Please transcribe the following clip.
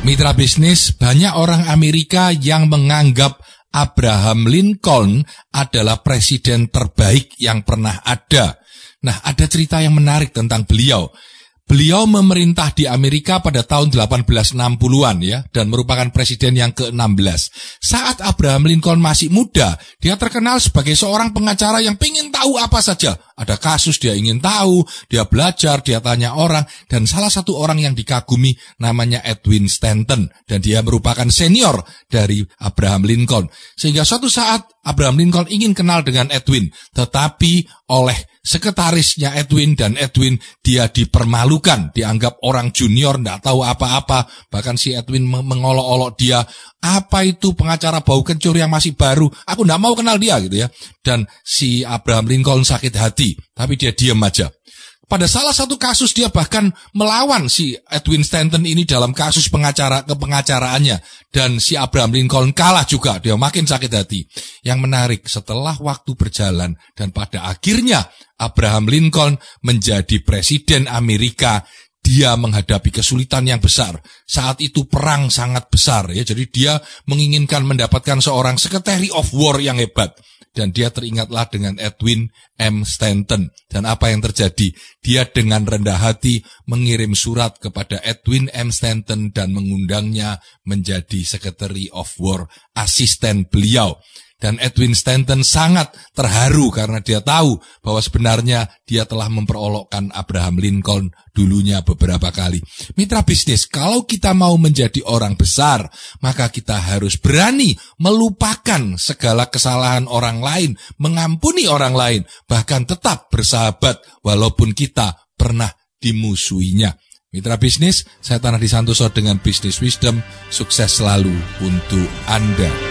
Mitra bisnis, banyak orang Amerika yang menganggap Abraham Lincoln adalah presiden terbaik yang pernah ada. Nah, ada cerita yang menarik tentang beliau. Beliau memerintah di Amerika pada tahun 1860-an ya dan merupakan presiden yang ke-16. Saat Abraham Lincoln masih muda, dia terkenal sebagai seorang pengacara yang ingin tahu apa saja. Ada kasus dia ingin tahu, dia belajar, dia tanya orang dan salah satu orang yang dikagumi namanya Edwin Stanton dan dia merupakan senior dari Abraham Lincoln. Sehingga suatu saat Abraham Lincoln ingin kenal dengan Edwin, tetapi oleh sekretarisnya Edwin dan Edwin dia dipermalukan, dianggap orang junior, tidak tahu apa-apa, bahkan si Edwin mengolok-olok dia, apa itu pengacara bau kencur yang masih baru, aku tidak mau kenal dia gitu ya. Dan si Abraham Lincoln sakit hati, tapi dia diam aja. Pada salah satu kasus dia bahkan melawan si Edwin Stanton ini dalam kasus pengacara ke pengacaraannya dan si Abraham Lincoln kalah juga dia makin sakit hati. Yang menarik setelah waktu berjalan dan pada akhirnya Abraham Lincoln menjadi presiden Amerika dia menghadapi kesulitan yang besar. Saat itu perang sangat besar ya. Jadi dia menginginkan mendapatkan seorang Secretary of War yang hebat dan dia teringatlah dengan Edwin M. Stanton. Dan apa yang terjadi? Dia dengan rendah hati mengirim surat kepada Edwin M. Stanton dan mengundangnya menjadi Secretary of War, asisten beliau. Dan Edwin Stanton sangat terharu karena dia tahu bahwa sebenarnya dia telah memperolokkan Abraham Lincoln dulunya beberapa kali. Mitra bisnis, kalau kita mau menjadi orang besar, maka kita harus berani melupakan segala kesalahan orang lain, mengampuni orang lain, bahkan tetap bersahabat walaupun kita pernah dimusuhinya. Mitra bisnis, saya Tanah Disantoso dengan Bisnis Wisdom, sukses selalu untuk Anda.